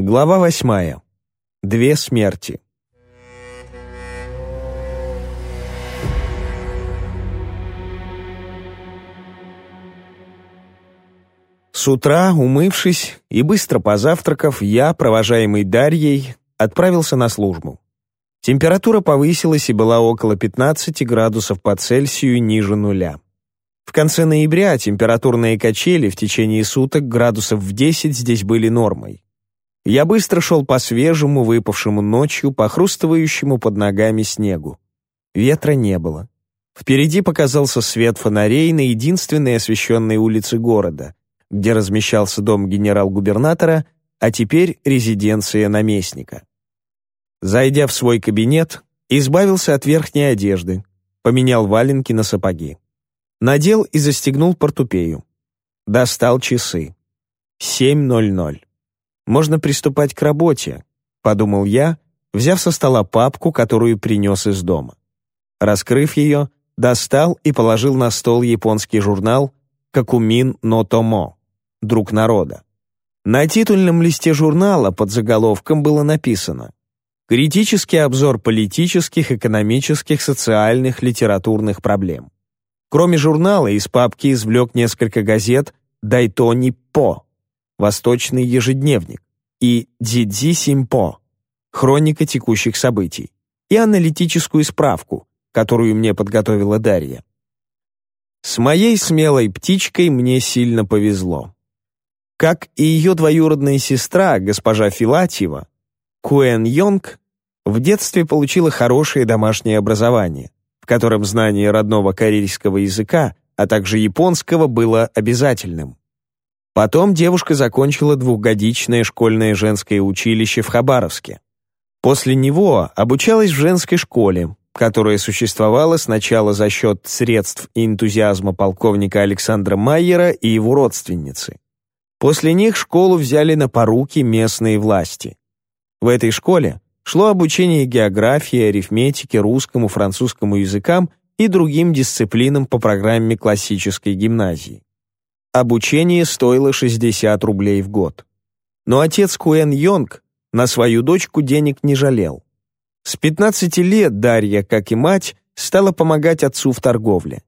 Глава восьмая. Две смерти. С утра, умывшись и быстро позавтракав, я, провожаемый Дарьей, отправился на службу. Температура повысилась и была около 15 градусов по Цельсию ниже нуля. В конце ноября температурные качели в течение суток градусов в 10 здесь были нормой. Я быстро шел по свежему, выпавшему ночью, похрустывающему под ногами снегу. Ветра не было. Впереди показался свет фонарей на единственной освещенной улице города, где размещался дом генерал-губернатора, а теперь резиденция наместника. Зайдя в свой кабинет, избавился от верхней одежды, поменял валенки на сапоги. Надел и застегнул портупею. Достал часы. 7.00. Можно приступать к работе, подумал я, взяв со стола папку, которую принес из дома. Раскрыв ее, достал и положил на стол японский журнал «Какумин но Томо» «Друг народа». На титульном листе журнала под заголовком было написано «Критический обзор политических, экономических, социальных, литературных проблем». Кроме журнала, из папки извлек несколько газет «Дайтони По», «Восточный ежедневник» и «Дзидзи Симпо», «Хроника текущих событий» и аналитическую справку, которую мне подготовила Дарья. С моей смелой птичкой мне сильно повезло. Как и ее двоюродная сестра, госпожа Филатьева, Куэн Йонг в детстве получила хорошее домашнее образование, в котором знание родного корейского языка, а также японского было обязательным. Потом девушка закончила двухгодичное школьное женское училище в Хабаровске. После него обучалась в женской школе, которая существовала сначала за счет средств и энтузиазма полковника Александра Майера и его родственницы. После них школу взяли на поруки местные власти. В этой школе шло обучение географии, арифметике, русскому, французскому языкам и другим дисциплинам по программе классической гимназии. Обучение стоило 60 рублей в год. Но отец Куэн Йонг на свою дочку денег не жалел. С 15 лет Дарья, как и мать, стала помогать отцу в торговле.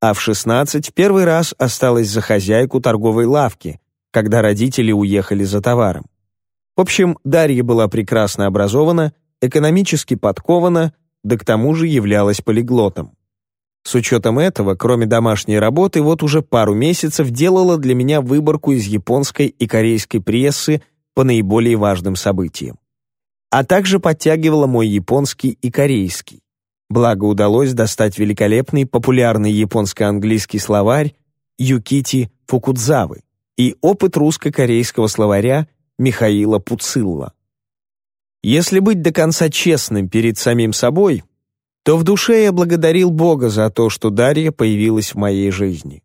А в 16 первый раз осталась за хозяйку торговой лавки, когда родители уехали за товаром. В общем, Дарья была прекрасно образована, экономически подкована, да к тому же являлась полиглотом. С учетом этого, кроме домашней работы, вот уже пару месяцев делала для меня выборку из японской и корейской прессы по наиболее важным событиям. А также подтягивала мой японский и корейский. Благо удалось достать великолепный популярный японско-английский словарь Юкити Фукудзавы и опыт русско-корейского словаря Михаила Пуцилла. Если быть до конца честным перед самим собой, то в душе я благодарил Бога за то, что Дарья появилась в моей жизни.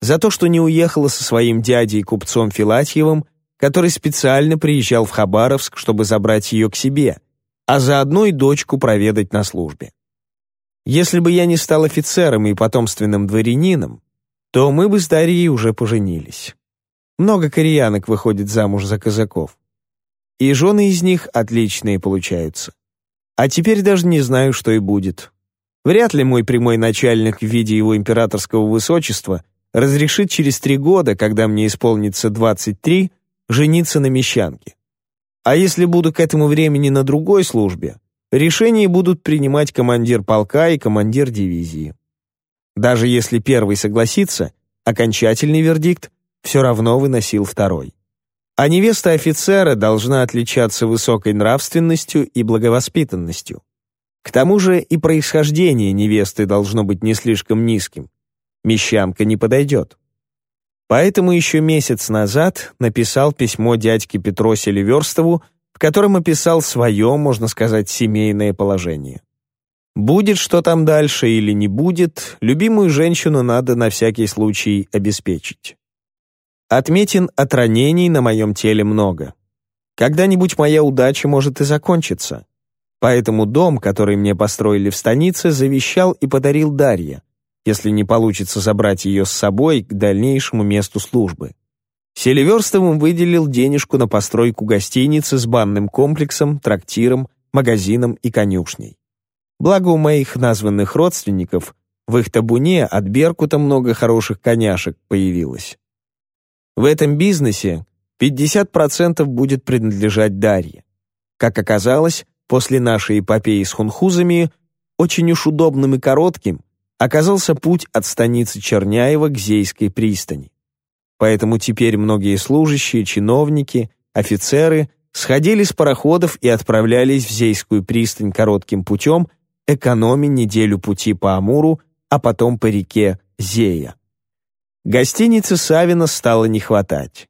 За то, что не уехала со своим дядей купцом Филатьевым, который специально приезжал в Хабаровск, чтобы забрать ее к себе, а заодно и дочку проведать на службе. Если бы я не стал офицером и потомственным дворянином, то мы бы с Дарьей уже поженились. Много кореянок выходит замуж за казаков. И жены из них отличные получаются. А теперь даже не знаю, что и будет. Вряд ли мой прямой начальник в виде его императорского высочества разрешит через три года, когда мне исполнится 23, жениться на мещанке. А если буду к этому времени на другой службе, решения будут принимать командир полка и командир дивизии. Даже если первый согласится, окончательный вердикт все равно выносил второй. А невеста офицера должна отличаться высокой нравственностью и благовоспитанностью. К тому же и происхождение невесты должно быть не слишком низким. Мещанка не подойдет. Поэтому еще месяц назад написал письмо дядьке Петро Селиверстову, в котором описал свое, можно сказать, семейное положение. Будет что там дальше или не будет, любимую женщину надо на всякий случай обеспечить. Отметин от ранений на моем теле много. Когда-нибудь моя удача может и закончиться. Поэтому дом, который мне построили в станице, завещал и подарил Дарья, если не получится забрать ее с собой к дальнейшему месту службы. Селиверстовым выделил денежку на постройку гостиницы с банным комплексом, трактиром, магазином и конюшней. Благо у моих названных родственников в их табуне от Беркута много хороших коняшек появилось. В этом бизнесе 50% будет принадлежать Дарье. Как оказалось, после нашей эпопеи с хунхузами, очень уж удобным и коротким оказался путь от станицы Черняева к Зейской пристани. Поэтому теперь многие служащие, чиновники, офицеры сходили с пароходов и отправлялись в Зейскую пристань коротким путем, экономя неделю пути по Амуру, а потом по реке Зея. Гостиницы Савина стало не хватать.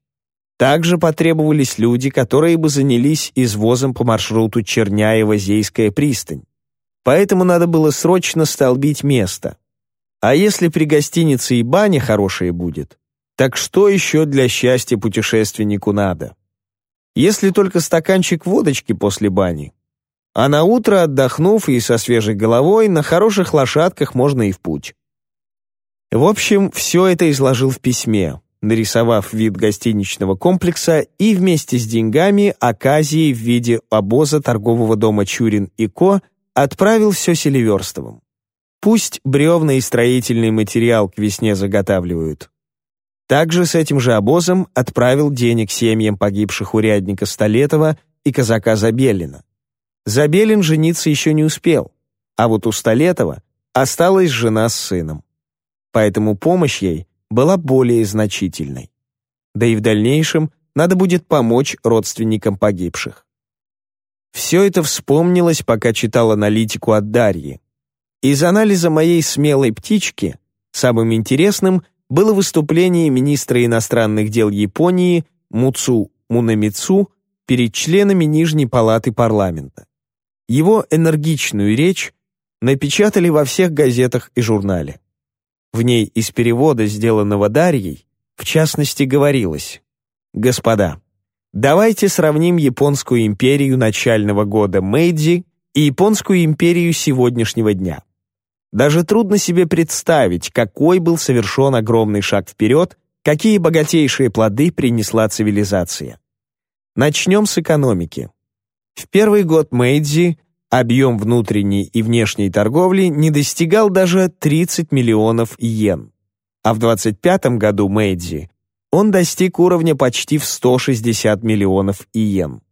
Также потребовались люди, которые бы занялись извозом по маршруту Черняева-Зейская пристань. Поэтому надо было срочно столбить место. А если при гостинице и баня хорошая будет, так что еще для счастья путешественнику надо? Если только стаканчик водочки после бани. А на утро, отдохнув и со свежей головой, на хороших лошадках можно и в путь. В общем, все это изложил в письме, нарисовав вид гостиничного комплекса и вместе с деньгами оказией в виде обоза торгового дома «Чурин и Ко» отправил все Селиверстовым. Пусть бревна и строительный материал к весне заготавливают. Также с этим же обозом отправил денег семьям погибших урядника Столетова и казака Забелина. Забелин жениться еще не успел, а вот у Столетова осталась жена с сыном. Поэтому помощь ей была более значительной. Да и в дальнейшем надо будет помочь родственникам погибших. Все это вспомнилось, пока читал аналитику от Дарьи. Из анализа моей смелой птички самым интересным было выступление министра иностранных дел Японии Муцу Мунамицу перед членами Нижней палаты парламента. Его энергичную речь напечатали во всех газетах и журнале. В ней из перевода, сделанного Дарьей, в частности говорилось «Господа, давайте сравним Японскую империю начального года Мэйдзи и Японскую империю сегодняшнего дня. Даже трудно себе представить, какой был совершен огромный шаг вперед, какие богатейшие плоды принесла цивилизация. Начнем с экономики. В первый год Мэйдзи Объем внутренней и внешней торговли не достигал даже 30 миллионов йен. А в 25 году Мэйдзи он достиг уровня почти в 160 миллионов иен.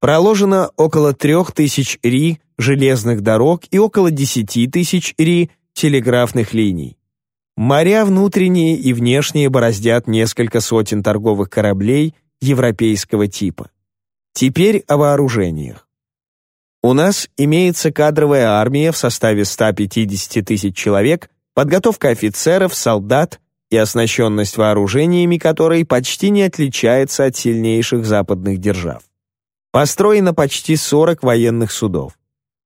Проложено около 3000 ри железных дорог и около 10 тысяч ри телеграфных линий. Моря внутренние и внешние бороздят несколько сотен торговых кораблей европейского типа. Теперь о вооружениях. У нас имеется кадровая армия в составе 150 тысяч человек, подготовка офицеров, солдат и оснащенность вооружениями которой почти не отличается от сильнейших западных держав. Построено почти 40 военных судов.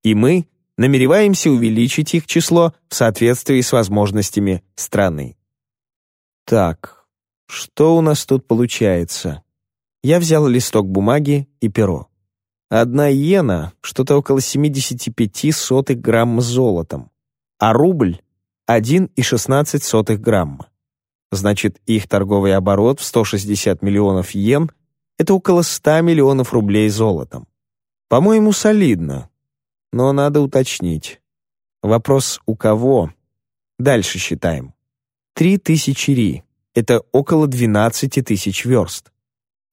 И мы намереваемся увеличить их число в соответствии с возможностями страны. Так, что у нас тут получается? Я взял листок бумаги и перо. Одна иена — что-то около 75 сотых грамма золотом, а рубль — 1,16 грамма. Значит, их торговый оборот в 160 миллионов йен — это около 100 миллионов рублей золотом. По-моему, солидно, но надо уточнить. Вопрос «у кого?» Дальше считаем. 3000 ри — это около 12 тысяч верст.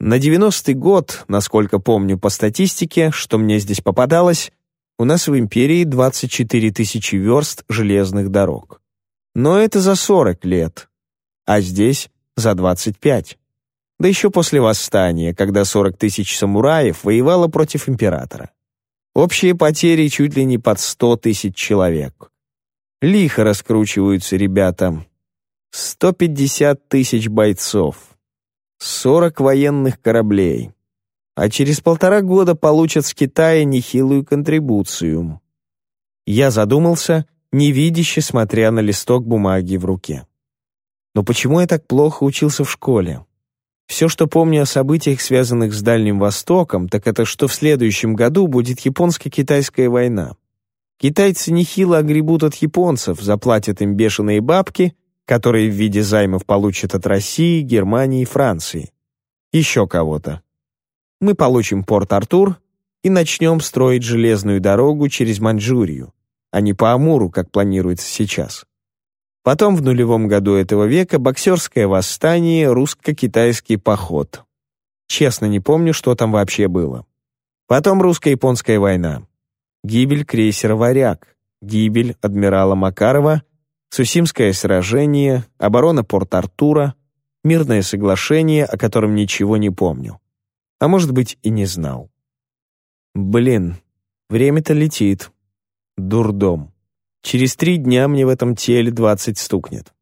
На 90-й год, насколько помню по статистике, что мне здесь попадалось, у нас в империи 24 тысячи верст железных дорог. Но это за 40 лет, а здесь за 25. Да еще после восстания, когда 40 тысяч самураев воевало против императора. Общие потери чуть ли не под 100 тысяч человек. Лихо раскручиваются ребята. 150 тысяч бойцов. 40 военных кораблей. А через полтора года получат с Китая нехилую контрибуцию. Я задумался, невидяще смотря на листок бумаги в руке. Но почему я так плохо учился в школе? Все, что помню о событиях, связанных с Дальним Востоком, так это что в следующем году будет японско-китайская война. Китайцы нехило огребут от японцев, заплатят им бешеные бабки, которые в виде займов получат от России, Германии и Франции. Еще кого-то. Мы получим Порт-Артур и начнем строить железную дорогу через Маньчжурию, а не по Амуру, как планируется сейчас. Потом в нулевом году этого века боксерское восстание, русско-китайский поход. Честно не помню, что там вообще было. Потом русско-японская война. Гибель крейсера «Варяг», гибель адмирала Макарова Сусимское сражение, оборона Порт-Артура, мирное соглашение, о котором ничего не помню. А может быть, и не знал. Блин, время-то летит. Дурдом. Через три дня мне в этом теле двадцать стукнет.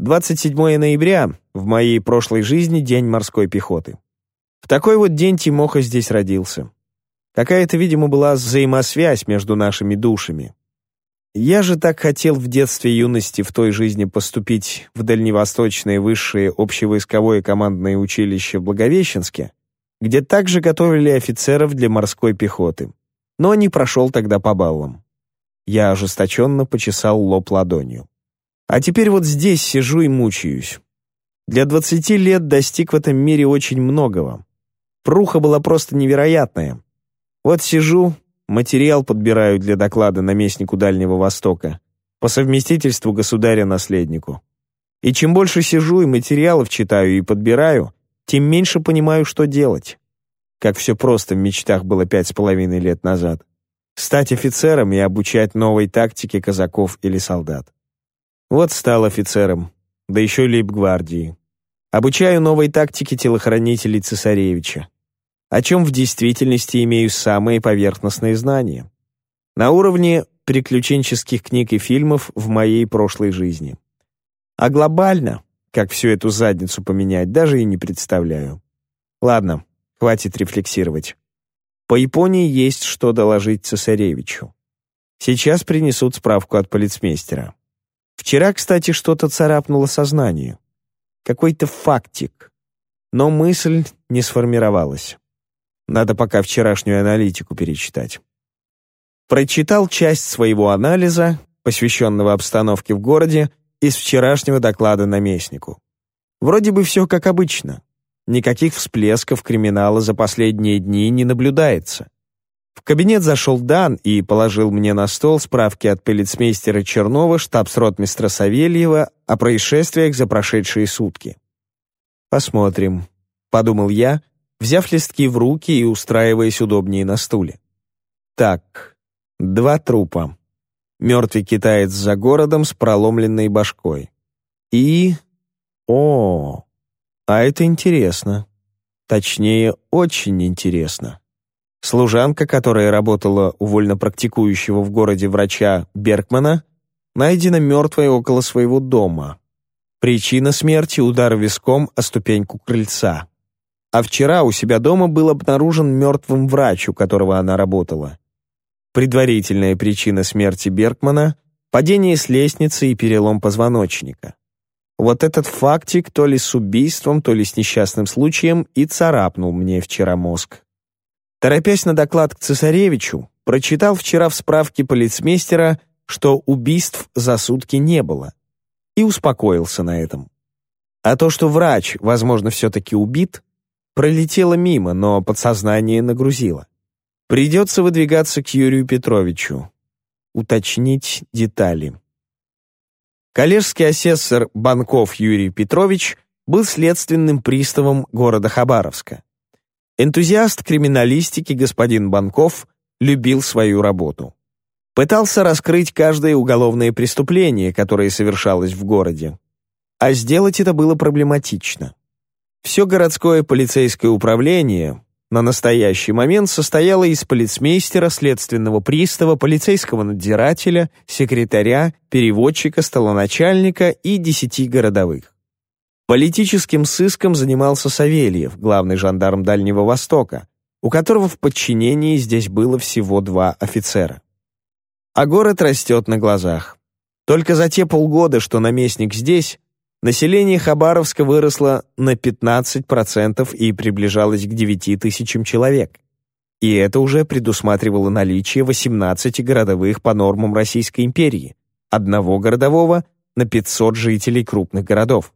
27 ноября, в моей прошлой жизни день морской пехоты. В такой вот день Тимоха здесь родился. Какая-то, видимо, была взаимосвязь между нашими душами. Я же так хотел в детстве юности в той жизни поступить в Дальневосточное высшее общевойсковое командное училище в Благовещенске, где также готовили офицеров для морской пехоты, но не прошел тогда по баллам. Я ожесточенно почесал лоб ладонью. А теперь вот здесь сижу и мучаюсь. Для двадцати лет достиг в этом мире очень многого. Пруха была просто невероятная. Вот сижу, Материал подбираю для доклада наместнику Дальнего Востока, по совместительству государя-наследнику. И чем больше сижу и материалов читаю и подбираю, тем меньше понимаю, что делать. Как все просто в мечтах было пять с половиной лет назад. Стать офицером и обучать новой тактике казаков или солдат. Вот стал офицером, да еще лейб-гвардии. Обучаю новой тактике телохранителей цесаревича о чем в действительности имею самые поверхностные знания. На уровне приключенческих книг и фильмов в моей прошлой жизни. А глобально, как всю эту задницу поменять, даже и не представляю. Ладно, хватит рефлексировать. По Японии есть что доложить цесаревичу. Сейчас принесут справку от полицмейстера. Вчера, кстати, что-то царапнуло сознание. Какой-то фактик. Но мысль не сформировалась. Надо пока вчерашнюю аналитику перечитать. Прочитал часть своего анализа, посвященного обстановке в городе, из вчерашнего доклада наместнику. Вроде бы все как обычно. Никаких всплесков криминала за последние дни не наблюдается. В кабинет зашел Дан и положил мне на стол справки от полицмейстера Чернова, штабс-ротмистра Савельева о происшествиях за прошедшие сутки. «Посмотрим», — подумал я, взяв листки в руки и устраиваясь удобнее на стуле. Так, два трупа. Мертвый китаец за городом с проломленной башкой. И... О, а это интересно. Точнее, очень интересно. Служанка, которая работала у вольнопрактикующего в городе врача Беркмана, найдена мертвой около своего дома. Причина смерти — удар виском о ступеньку крыльца. А вчера у себя дома был обнаружен мертвым врач, у которого она работала. Предварительная причина смерти Беркмана — падение с лестницы и перелом позвоночника. Вот этот фактик то ли с убийством, то ли с несчастным случаем и царапнул мне вчера мозг. Торопясь на доклад к цесаревичу, прочитал вчера в справке полицмейстера, что убийств за сутки не было, и успокоился на этом. А то, что врач, возможно, все-таки убит, Пролетела мимо, но подсознание нагрузило. Придется выдвигаться к Юрию Петровичу. Уточнить детали. Коллежский асессор Банков Юрий Петрович был следственным приставом города Хабаровска. Энтузиаст криминалистики господин Банков любил свою работу. Пытался раскрыть каждое уголовное преступление, которое совершалось в городе. А сделать это было проблематично. Все городское полицейское управление на настоящий момент состояло из полицмейстера, следственного пристава, полицейского надзирателя, секретаря, переводчика, столоначальника и десяти городовых. Политическим сыском занимался Савельев, главный жандарм Дальнего Востока, у которого в подчинении здесь было всего два офицера. А город растет на глазах. Только за те полгода, что наместник здесь, Население Хабаровска выросло на 15% и приближалось к 9 тысячам человек. И это уже предусматривало наличие 18 городовых по нормам Российской империи, одного городового на 500 жителей крупных городов.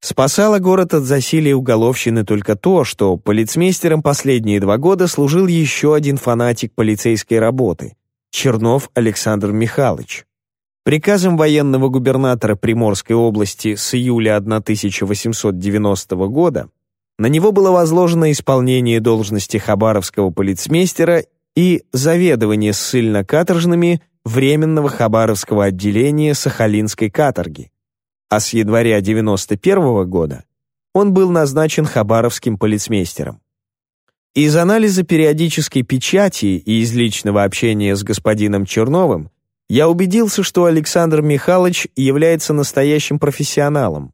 Спасало город от засилия уголовщины только то, что полицмейстером последние два года служил еще один фанатик полицейской работы — Чернов Александр Михайлович. Приказом военного губернатора Приморской области с июля 1890 года на него было возложено исполнение должности хабаровского полицмейстера и заведование ссыльно-каторжными Временного хабаровского отделения Сахалинской каторги а с января 91 года он был назначен хабаровским полицмейстером. Из анализа периодической печати и из личного общения с господином Черновым я убедился, что Александр Михайлович является настоящим профессионалом.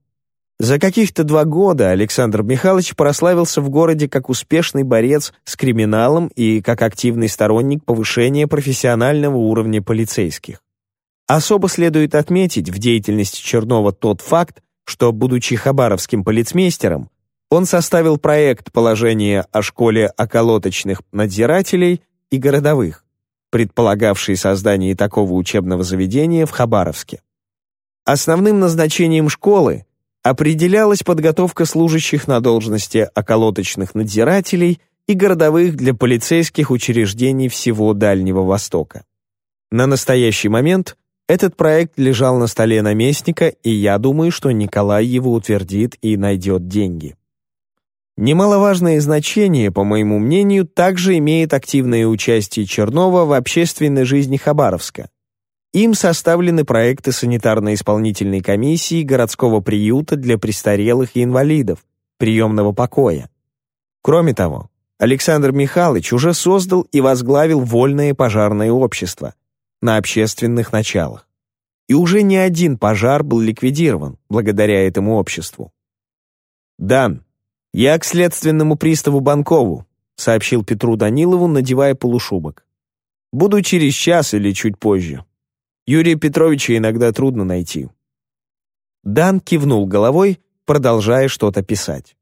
За каких-то два года Александр Михайлович прославился в городе как успешный борец с криминалом и как активный сторонник повышения профессионального уровня полицейских. Особо следует отметить в деятельности Чернова тот факт, что, будучи хабаровским полицмейстером, он составил проект положения о школе околоточных надзирателей и городовых, предполагавший создание такого учебного заведения в Хабаровске. Основным назначением школы определялась подготовка служащих на должности околоточных надзирателей и городовых для полицейских учреждений всего Дальнего Востока. На настоящий момент этот проект лежал на столе наместника, и я думаю, что Николай его утвердит и найдет деньги. Немаловажное значение, по моему мнению, также имеет активное участие Чернова в общественной жизни Хабаровска. Им составлены проекты санитарно-исполнительной комиссии городского приюта для престарелых и инвалидов, приемного покоя. Кроме того, Александр Михайлович уже создал и возглавил вольное пожарное общество – на общественных началах. И уже не один пожар был ликвидирован благодаря этому обществу. «Дан, я к следственному приставу Банкову», сообщил Петру Данилову, надевая полушубок. «Буду через час или чуть позже. Юрия Петровича иногда трудно найти». Дан кивнул головой, продолжая что-то писать.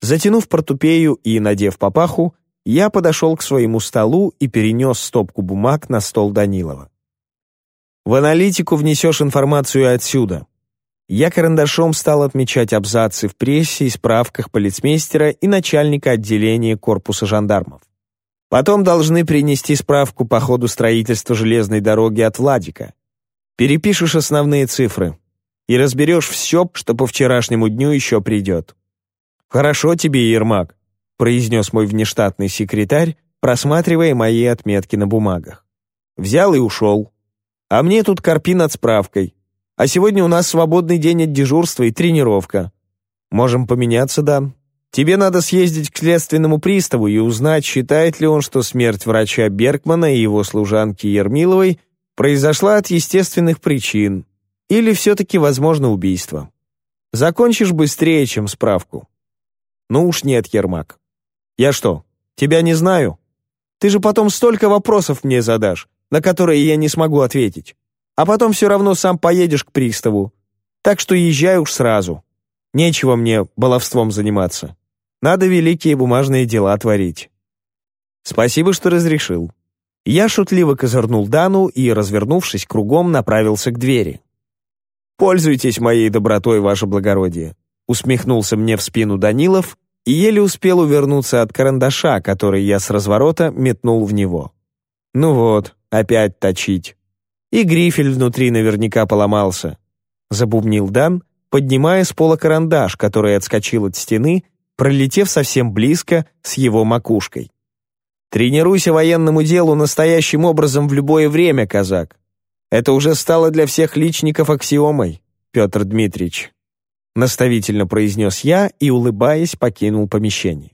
Затянув портупею и надев папаху, я подошел к своему столу и перенес стопку бумаг на стол Данилова. В аналитику внесешь информацию отсюда. Я карандашом стал отмечать абзацы в прессе и справках полицмейстера и начальника отделения корпуса жандармов. Потом должны принести справку по ходу строительства железной дороги от Владика. Перепишешь основные цифры и разберешь все, что по вчерашнему дню еще придет. «Хорошо тебе, Ермак», — произнес мой внештатный секретарь, просматривая мои отметки на бумагах. Взял и ушел. А мне тут корпи над справкой. А сегодня у нас свободный день от дежурства и тренировка. Можем поменяться, Дан. Тебе надо съездить к следственному приставу и узнать, считает ли он, что смерть врача Бергмана и его служанки Ермиловой произошла от естественных причин или все-таки возможно убийство. Закончишь быстрее, чем справку. Ну уж нет, Ермак. Я что, тебя не знаю? Ты же потом столько вопросов мне задашь на которые я не смогу ответить. А потом все равно сам поедешь к приставу. Так что езжай уж сразу. Нечего мне баловством заниматься. Надо великие бумажные дела творить. Спасибо, что разрешил. Я шутливо козырнул Дану и, развернувшись кругом, направился к двери. «Пользуйтесь моей добротой, ваше благородие», усмехнулся мне в спину Данилов и еле успел увернуться от карандаша, который я с разворота метнул в него. Ну вот, опять точить. И грифель внутри наверняка поломался. Забубнил Дан, поднимая с пола карандаш, который отскочил от стены, пролетев совсем близко с его макушкой. «Тренируйся военному делу настоящим образом в любое время, казак. Это уже стало для всех личников аксиомой, Петр Дмитриевич», наставительно произнес я и, улыбаясь, покинул помещение.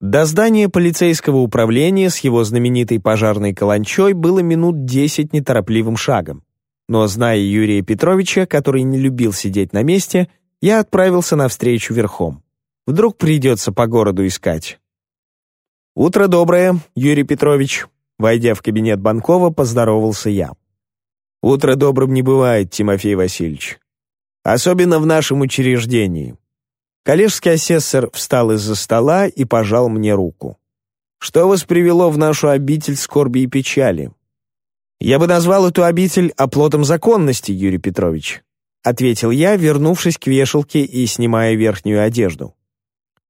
До здания полицейского управления с его знаменитой пожарной каланчой было минут десять неторопливым шагом. Но, зная Юрия Петровича, который не любил сидеть на месте, я отправился навстречу верхом. Вдруг придется по городу искать. «Утро доброе, Юрий Петрович», — войдя в кабинет Банкова, поздоровался я. «Утро добрым не бывает, Тимофей Васильевич. Особенно в нашем учреждении. Коллежский асессор встал из-за стола и пожал мне руку. «Что вас привело в нашу обитель скорби и печали?» «Я бы назвал эту обитель оплотом законности, Юрий Петрович», ответил я, вернувшись к вешалке и снимая верхнюю одежду.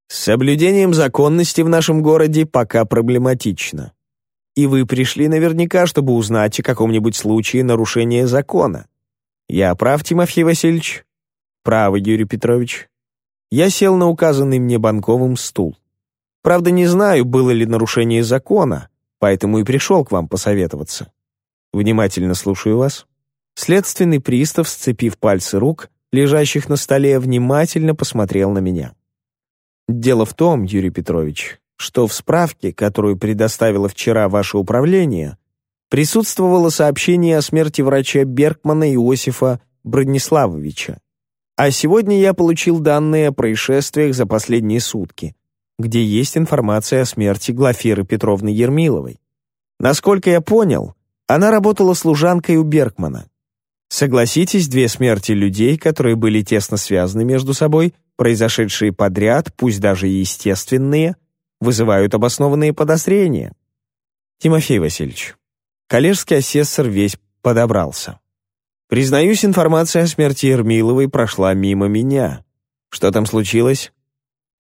«С соблюдением законности в нашем городе пока проблематично. И вы пришли наверняка, чтобы узнать о каком-нибудь случае нарушения закона. Я прав, Тимофей Васильевич?» «Право, Юрий Петрович». Я сел на указанный мне банковым стул. Правда, не знаю, было ли нарушение закона, поэтому и пришел к вам посоветоваться. Внимательно слушаю вас. Следственный пристав, сцепив пальцы рук, лежащих на столе, внимательно посмотрел на меня. Дело в том, Юрий Петрович, что в справке, которую предоставило вчера ваше управление, присутствовало сообщение о смерти врача Бергмана Иосифа Брониславовича. А сегодня я получил данные о происшествиях за последние сутки, где есть информация о смерти Глафиры Петровны Ермиловой. Насколько я понял, она работала служанкой у Бергмана. Согласитесь, две смерти людей, которые были тесно связаны между собой, произошедшие подряд, пусть даже и естественные, вызывают обоснованные подозрения. Тимофей Васильевич, коллежский асессор весь подобрался. Признаюсь, информация о смерти Ермиловой прошла мимо меня. Что там случилось?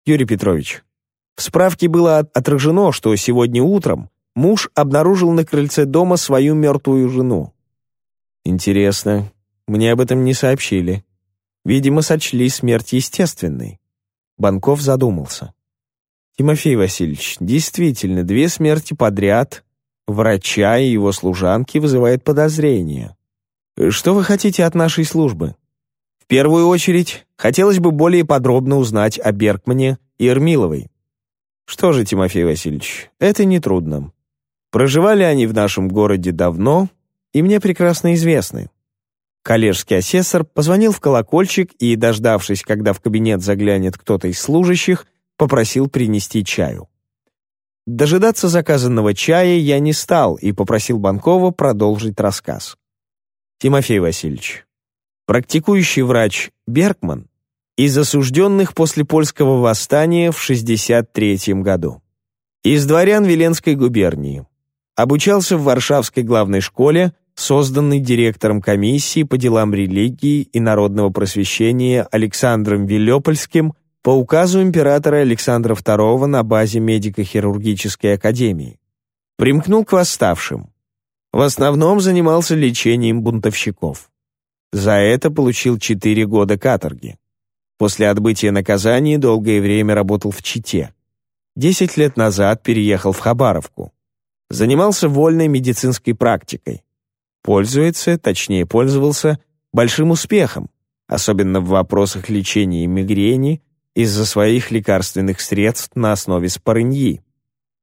Юрий Петрович, в справке было отражено, что сегодня утром муж обнаружил на крыльце дома свою мертвую жену. Интересно, мне об этом не сообщили. Видимо, сочли смерть естественной. Банков задумался. Тимофей Васильевич, действительно, две смерти подряд врача и его служанки вызывает подозрения. Что вы хотите от нашей службы? В первую очередь, хотелось бы более подробно узнать о Бергмане и Ермиловой. Что же, Тимофей Васильевич, это нетрудно. Проживали они в нашем городе давно, и мне прекрасно известны. Коллежский асессор позвонил в колокольчик и, дождавшись, когда в кабинет заглянет кто-то из служащих, попросил принести чаю. Дожидаться заказанного чая я не стал и попросил Банкова продолжить рассказ. Тимофей Васильевич, практикующий врач Бергман из осужденных после польского восстания в 63 году. Из дворян Веленской губернии. Обучался в Варшавской главной школе, созданной директором комиссии по делам религии и народного просвещения Александром Вилепольским по указу императора Александра II на базе медико-хирургической академии. Примкнул к восставшим. В основном занимался лечением бунтовщиков. За это получил 4 года каторги. После отбытия наказания долгое время работал в Чите. Десять лет назад переехал в Хабаровку. Занимался вольной медицинской практикой. Пользуется, точнее пользовался, большим успехом, особенно в вопросах лечения мигрени из-за своих лекарственных средств на основе спорыньи.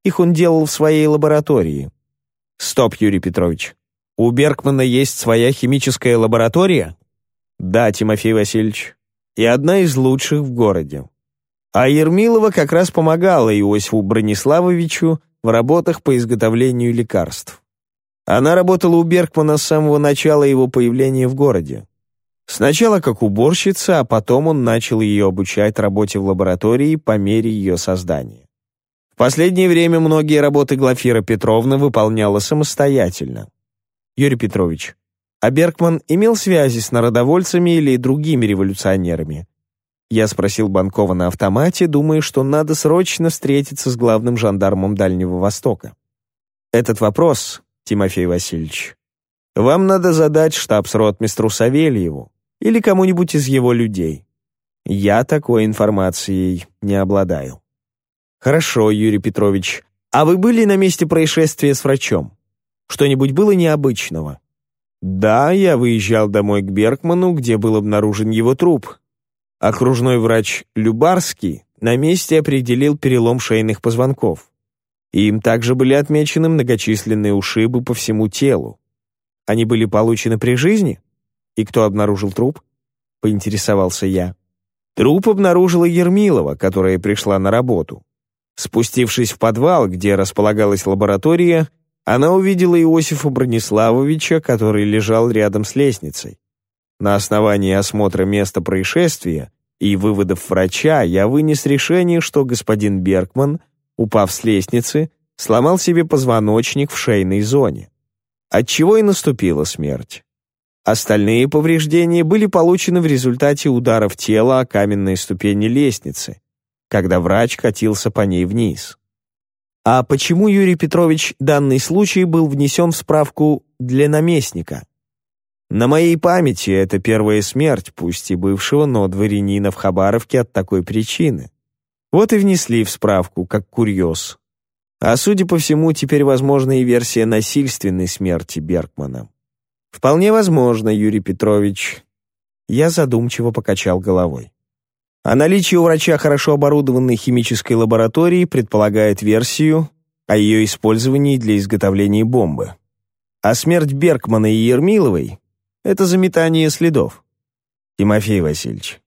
Их он делал в своей лаборатории. Стоп, Юрий Петрович. У Бергмана есть своя химическая лаборатория? Да, Тимофей Васильевич. И одна из лучших в городе. А Ермилова как раз помогала Иосифу Брониславовичу в работах по изготовлению лекарств. Она работала у Бергмана с самого начала его появления в городе. Сначала как уборщица, а потом он начал ее обучать работе в лаборатории по мере ее создания. Последнее время многие работы Глафира Петровна выполняла самостоятельно. Юрий Петрович, а Бергман имел связи с народовольцами или другими революционерами? Я спросил Банкова на автомате, думая, что надо срочно встретиться с главным жандармом Дальнего Востока. Этот вопрос, Тимофей Васильевич, вам надо задать штабс-ротмистру Савельеву или кому-нибудь из его людей. Я такой информацией не обладаю. Хорошо, Юрий Петрович. А вы были на месте происшествия с врачом? Что-нибудь было необычного? Да, я выезжал домой к Бергману, где был обнаружен его труп. Окружной врач Любарский на месте определил перелом шейных позвонков. Им также были отмечены многочисленные ушибы по всему телу. Они были получены при жизни? И кто обнаружил труп? Поинтересовался я. Труп обнаружила Ермилова, которая пришла на работу. Спустившись в подвал, где располагалась лаборатория, она увидела Иосифа Брониславовича, который лежал рядом с лестницей. На основании осмотра места происшествия и выводов врача я вынес решение, что господин Бергман, упав с лестницы, сломал себе позвоночник в шейной зоне. отчего и наступила смерть. Остальные повреждения были получены в результате ударов тела о каменные ступени лестницы, когда врач катился по ней вниз. А почему, Юрий Петрович, данный случай был внесен в справку для наместника? На моей памяти это первая смерть, пусть и бывшего, но дворянина в Хабаровке от такой причины. Вот и внесли в справку, как курьез. А судя по всему, теперь возможна и версия насильственной смерти Бергмана. Вполне возможно, Юрий Петрович. Я задумчиво покачал головой. А наличие у врача хорошо оборудованной химической лаборатории предполагает версию о ее использовании для изготовления бомбы. А смерть Бергмана и Ермиловой — это заметание следов. Тимофей Васильевич,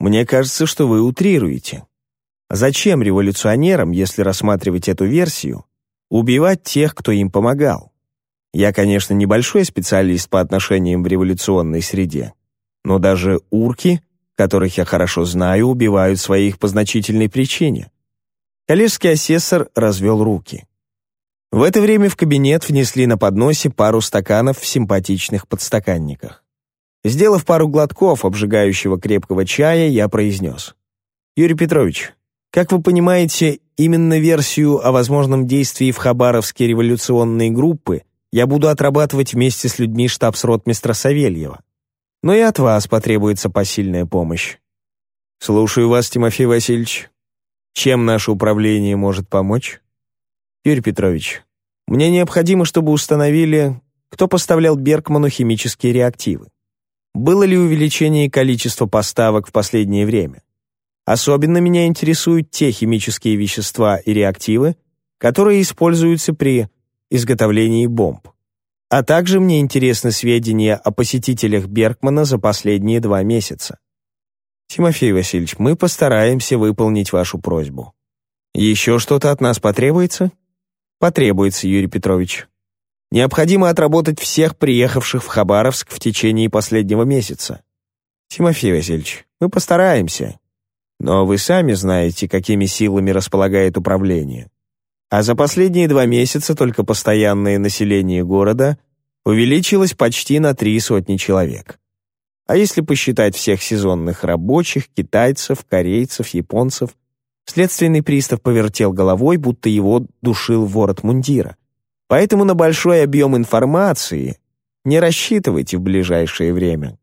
мне кажется, что вы утрируете. Зачем революционерам, если рассматривать эту версию, убивать тех, кто им помогал? Я, конечно, небольшой специалист по отношениям в революционной среде, но даже урки, которых я хорошо знаю, убивают своих по значительной причине. Коллежский асессор развел руки. В это время в кабинет внесли на подносе пару стаканов в симпатичных подстаканниках. Сделав пару глотков обжигающего крепкого чая, я произнес. «Юрий Петрович, как вы понимаете, именно версию о возможном действии в Хабаровске революционной группы я буду отрабатывать вместе с людьми штабс-ротмистра Савельева. Но и от вас потребуется посильная помощь. Слушаю вас, Тимофей Васильевич. Чем наше управление может помочь? Юрий Петрович, мне необходимо, чтобы установили, кто поставлял Беркману химические реактивы. Было ли увеличение количества поставок в последнее время? Особенно меня интересуют те химические вещества и реактивы, которые используются при изготовлении бомб. А также мне интересны сведения о посетителях Беркмана за последние два месяца. Тимофей Васильевич, мы постараемся выполнить вашу просьбу. Еще что-то от нас потребуется? Потребуется, Юрий Петрович. Необходимо отработать всех приехавших в Хабаровск в течение последнего месяца. Тимофей Васильевич, мы постараемся. Но вы сами знаете, какими силами располагает управление а за последние два месяца только постоянное население города увеличилось почти на три сотни человек. А если посчитать всех сезонных рабочих, китайцев, корейцев, японцев, следственный пристав повертел головой, будто его душил ворот мундира. Поэтому на большой объем информации не рассчитывайте в ближайшее время.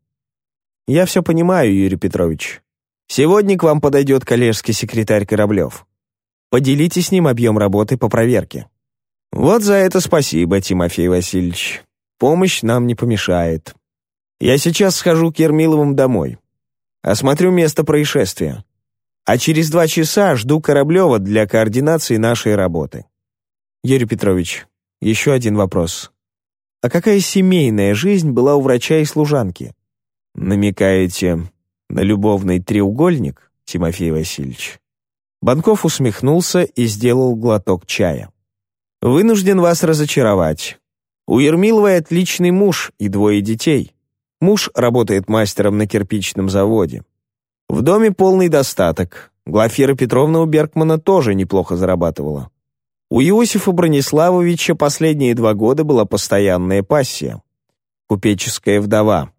Я все понимаю, Юрий Петрович. Сегодня к вам подойдет коллежский секретарь Кораблев. Поделите с ним объем работы по проверке. Вот за это спасибо, Тимофей Васильевич. Помощь нам не помешает. Я сейчас схожу к Ермиловым домой. Осмотрю место происшествия. А через два часа жду Кораблева для координации нашей работы. Юрий Петрович, еще один вопрос. А какая семейная жизнь была у врача и служанки? Намекаете на любовный треугольник, Тимофей Васильевич? Банков усмехнулся и сделал глоток чая. «Вынужден вас разочаровать. У Ермиловой отличный муж и двое детей. Муж работает мастером на кирпичном заводе. В доме полный достаток. Глафира Петровна у Беркмана тоже неплохо зарабатывала. У Иосифа Брониславовича последние два года была постоянная пассия. Купеческая вдова.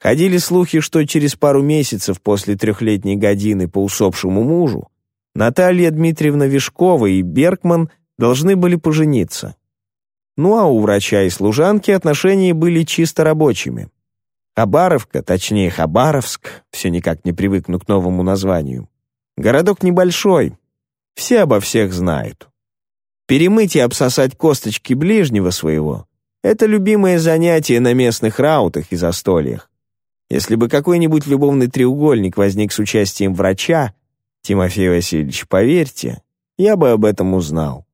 Ходили слухи, что через пару месяцев после трехлетней годины по усопшему мужу Наталья Дмитриевна Вишкова и Беркман должны были пожениться. Ну а у врача и служанки отношения были чисто рабочими. Хабаровка, точнее Хабаровск, все никак не привыкну к новому названию. Городок небольшой, все обо всех знают. Перемыть и обсосать косточки ближнего своего — это любимое занятие на местных раутах и застольях. Если бы какой-нибудь любовный треугольник возник с участием врача, Тимофей Васильевич, поверьте, я бы об этом узнал.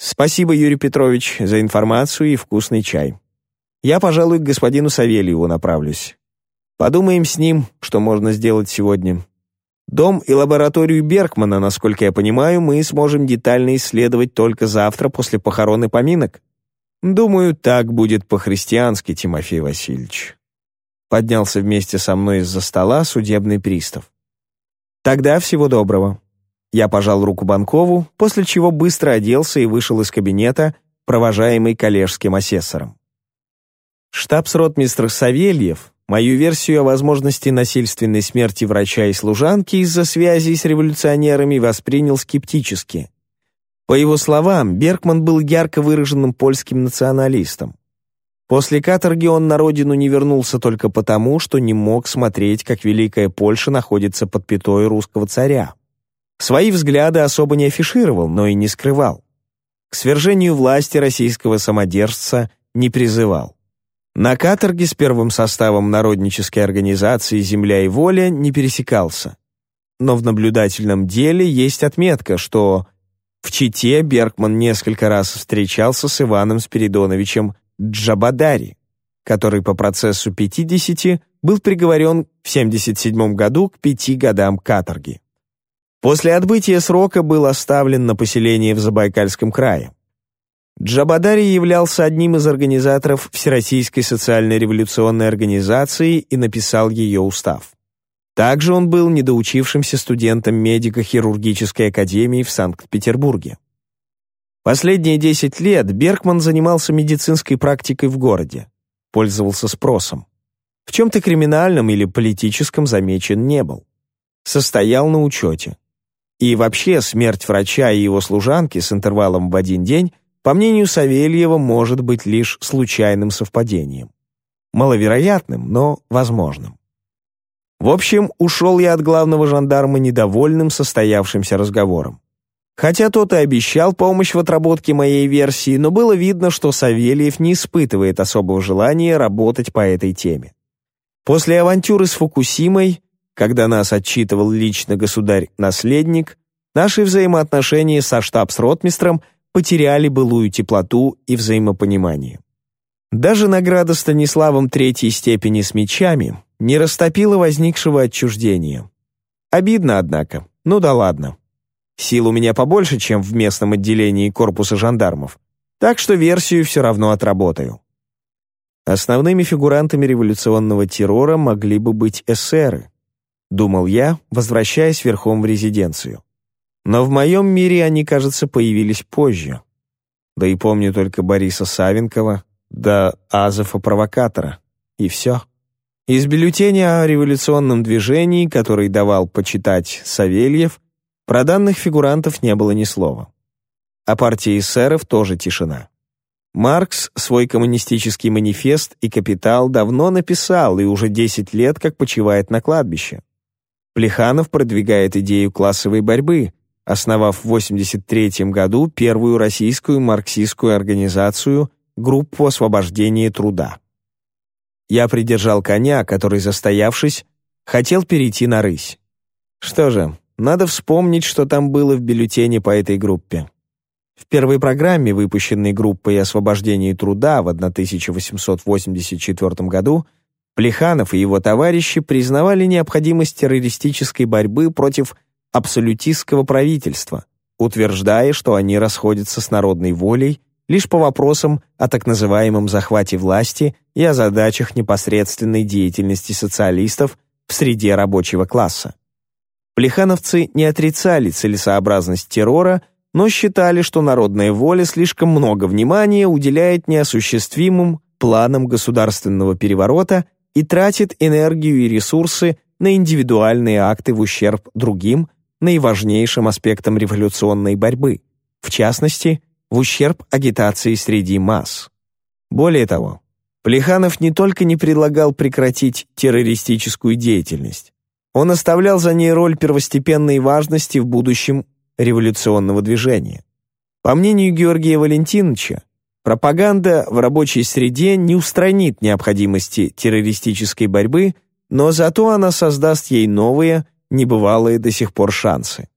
Спасибо, Юрий Петрович, за информацию и вкусный чай. Я, пожалуй, к господину Савельеву направлюсь. Подумаем с ним, что можно сделать сегодня. Дом и лабораторию Беркмана, насколько я понимаю, мы сможем детально исследовать только завтра после похорон и поминок. Думаю, так будет по-христиански, Тимофей Васильевич. Поднялся вместе со мной из-за стола судебный пристав. Тогда всего доброго. Я пожал руку Банкову, после чего быстро оделся и вышел из кабинета, провожаемый коллежским асессором. Штабс-ротмистр Савельев мою версию о возможности насильственной смерти врача и служанки из-за связей с революционерами воспринял скептически. По его словам, Бергман был ярко выраженным польским националистом. После каторги он на родину не вернулся только потому, что не мог смотреть, как Великая Польша находится под пятой русского царя. Свои взгляды особо не афишировал, но и не скрывал. К свержению власти российского самодержца не призывал. На каторге с первым составом народнической организации «Земля и воля» не пересекался. Но в наблюдательном деле есть отметка, что в Чите Бергман несколько раз встречался с Иваном Спиридоновичем Джабадари, который по процессу 50 был приговорен в 77 году к пяти годам каторги. После отбытия срока был оставлен на поселение в Забайкальском крае. Джабадари являлся одним из организаторов Всероссийской социальной революционной организации и написал ее устав. Также он был недоучившимся студентом медико-хирургической академии в Санкт-Петербурге. Последние 10 лет Бергман занимался медицинской практикой в городе, пользовался спросом. В чем-то криминальном или политическом замечен не был. Состоял на учете. И вообще смерть врача и его служанки с интервалом в один день, по мнению Савельева, может быть лишь случайным совпадением. Маловероятным, но возможным. В общем, ушел я от главного жандарма недовольным состоявшимся разговором. Хотя тот и обещал помощь в отработке моей версии, но было видно, что Савельев не испытывает особого желания работать по этой теме. После авантюры с Фукусимой, когда нас отчитывал лично государь-наследник, наши взаимоотношения со штабс-ротмистром потеряли былую теплоту и взаимопонимание. Даже награда Станиславом третьей степени с мечами не растопила возникшего отчуждения. Обидно, однако. Ну да ладно. Сил у меня побольше, чем в местном отделении корпуса жандармов, так что версию все равно отработаю. Основными фигурантами революционного террора могли бы быть эсеры, думал я, возвращаясь верхом в резиденцию. Но в моем мире они, кажется, появились позже. Да и помню только Бориса Савенкова, да Азефа-провокатора. И все. Из бюллетеня о революционном движении, который давал почитать Савельев, про данных фигурантов не было ни слова. О партии эсеров тоже тишина. Маркс свой коммунистический манифест и «Капитал» давно написал и уже 10 лет как почивает на кладбище. Плеханов продвигает идею классовой борьбы, основав в 1983 году первую российскую марксистскую организацию «Группу освобождения труда». Я придержал коня, который, застоявшись, хотел перейти на рысь. Что же, надо вспомнить, что там было в бюллетене по этой группе. В первой программе, выпущенной группой освобождения труда в 1884 году, Плеханов и его товарищи признавали необходимость террористической борьбы против абсолютистского правительства, утверждая, что они расходятся с народной волей лишь по вопросам о так называемом захвате власти и о задачах непосредственной деятельности социалистов в среде рабочего класса. Плехановцы не отрицали целесообразность террора, но считали, что народная воля слишком много внимания уделяет неосуществимым планам государственного переворота и тратит энергию и ресурсы на индивидуальные акты в ущерб другим, наиважнейшим аспектам революционной борьбы, в частности, в ущерб агитации среди масс. Более того, Плеханов не только не предлагал прекратить террористическую деятельность, он оставлял за ней роль первостепенной важности в будущем революционного движения. По мнению Георгия Валентиновича, пропаганда в рабочей среде не устранит необходимости террористической борьбы, но зато она создаст ей новые, небывалые до сих пор шансы.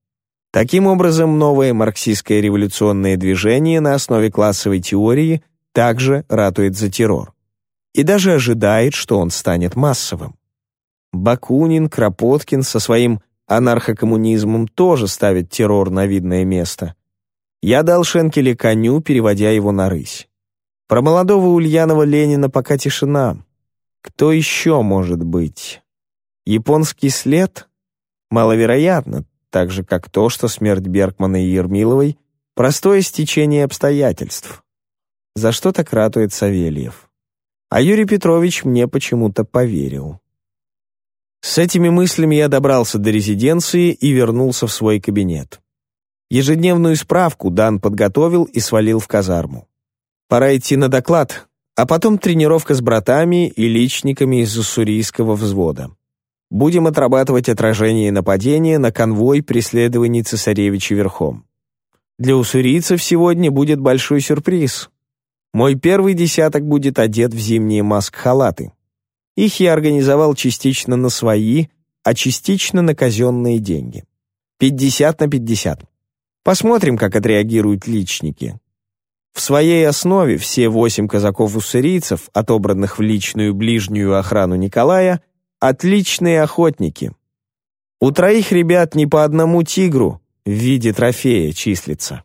Таким образом, новое марксистское революционное движение на основе классовой теории также ратует за террор и даже ожидает, что он станет массовым. Бакунин, Кропоткин со своим анархокоммунизмом тоже ставят террор на видное место. Я дал Шенкеле коню, переводя его на рысь. Про молодого Ульянова Ленина пока тишина. Кто еще может быть? Японский след? Маловероятно, так же, как то, что смерть Бергмана и Ермиловой — простое стечение обстоятельств. За что так ратует Савельев? А Юрий Петрович мне почему-то поверил. С этими мыслями я добрался до резиденции и вернулся в свой кабинет. Ежедневную справку Дан подготовил и свалил в казарму. Пора идти на доклад, а потом тренировка с братами и личниками из уссурийского взвода. Будем отрабатывать отражение и нападение на конвой преследований цесаревича верхом. Для уссурийцев сегодня будет большой сюрприз. Мой первый десяток будет одет в зимние маск-халаты. Их я организовал частично на свои, а частично на казенные деньги. 50 на 50. Посмотрим, как отреагируют личники. В своей основе все восемь казаков-уссурийцев, отобранных в личную ближнюю охрану Николая, отличные охотники. У троих ребят не по одному тигру в виде трофея числится.